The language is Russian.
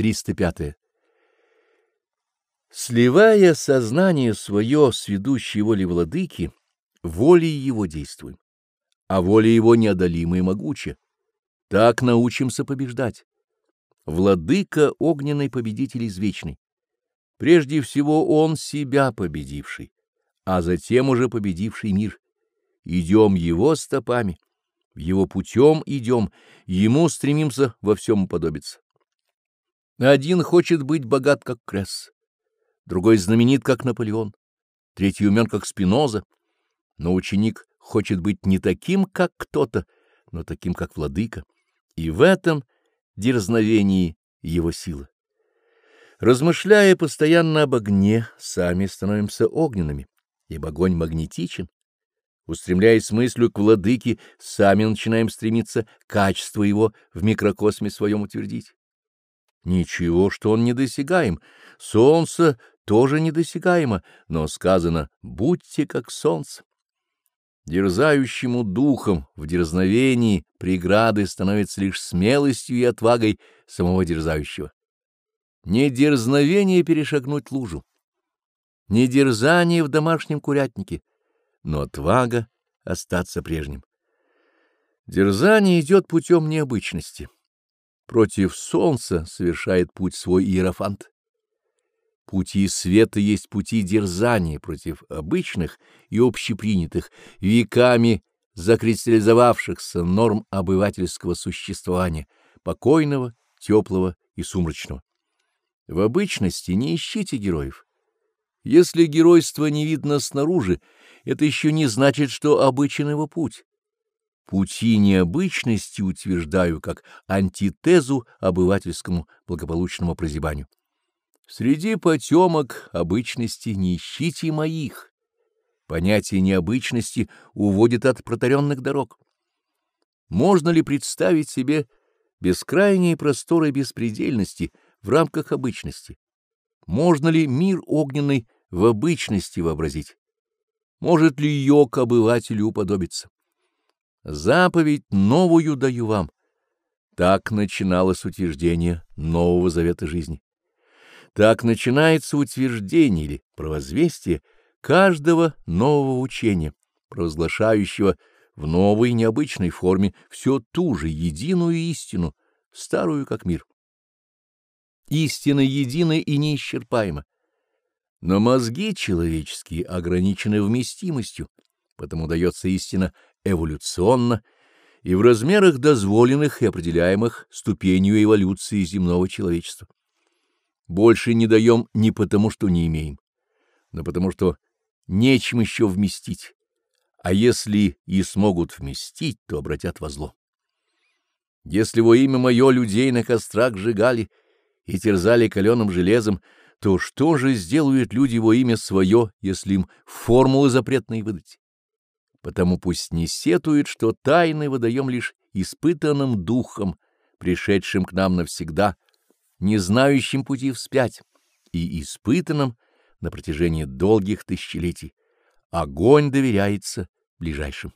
305. Сливая сознание свое с ведущей волей владыки, волей его действуем, а воля его неодолима и могуча. Так научимся побеждать. Владыка огненный победитель извечный. Прежде всего он себя победивший, а затем уже победивший мир. Идем его стопами, его путем идем, ему стремимся во всем уподобиться. Один хочет быть богат, как Кресс, другой знаменит, как Наполеон, третий умен, как Спиноза, но ученик хочет быть не таким, как кто-то, но таким, как владыка, и в этом дерзновении его сила. Размышляя постоянно об огне, сами становимся огненными, ибо огонь магнетичен. Устремляясь мыслью к владыке, сами начинаем стремиться качество его в микрокосме своем утвердить. Ничего, что он недосягаем. Солнце тоже недосягаемо, но сказано «будьте как солнце». Дерзающему духом в дерзновении преграды становятся лишь смелостью и отвагой самого дерзающего. Не дерзновение перешагнуть лужу, не дерзание в домашнем курятнике, но отвага остаться прежним. Дерзание идет путем необычности. Против солнца совершает путь свой иерофант. Пути света есть пути дерзания против обычных и общепринятых, веками закристаллизовавшихся норм обывательского существования, покойного, теплого и сумрачного. В обычности не ищите героев. Если геройство не видно снаружи, это еще не значит, что обычен его путь. Пути необычности утверждаю как антитезу обывательскому благополучному прозябанию. Среди потемок обычности не ищите моих. Понятие необычности уводит от протаренных дорог. Можно ли представить себе бескрайние просторы беспредельности в рамках обычности? Можно ли мир огненный в обычности вообразить? Может ли йог обывателю уподобиться? Заповедь новую даю вам. Так начиналось утверждение Нового Завета жизни. Так начинается утверждение или провозвестие каждого нового учения, провозглашающего в новой необычной форме все ту же единую истину, старую как мир. Истина едина и неисчерпаема. Но мозги человеческие ограничены вместимостью, потому дается истина эволюционно и в размерах дозволенных и определяемых ступенью эволюции земного человечества. Больше не даем не потому, что не имеем, но потому, что нечем еще вместить, а если и смогут вместить, то обратят во зло. Если во имя мое людей на кострах сжигали и терзали каленым железом, то что же сделают люди во имя свое, если им формулы запретные выдать? Потому пусть не сетует, что тайны выдаем лишь испытанным духом, пришедшим к нам навсегда, не знающим пути вспять и испытанным на протяжении долгих тысячелетий. Огонь доверяется ближайшим.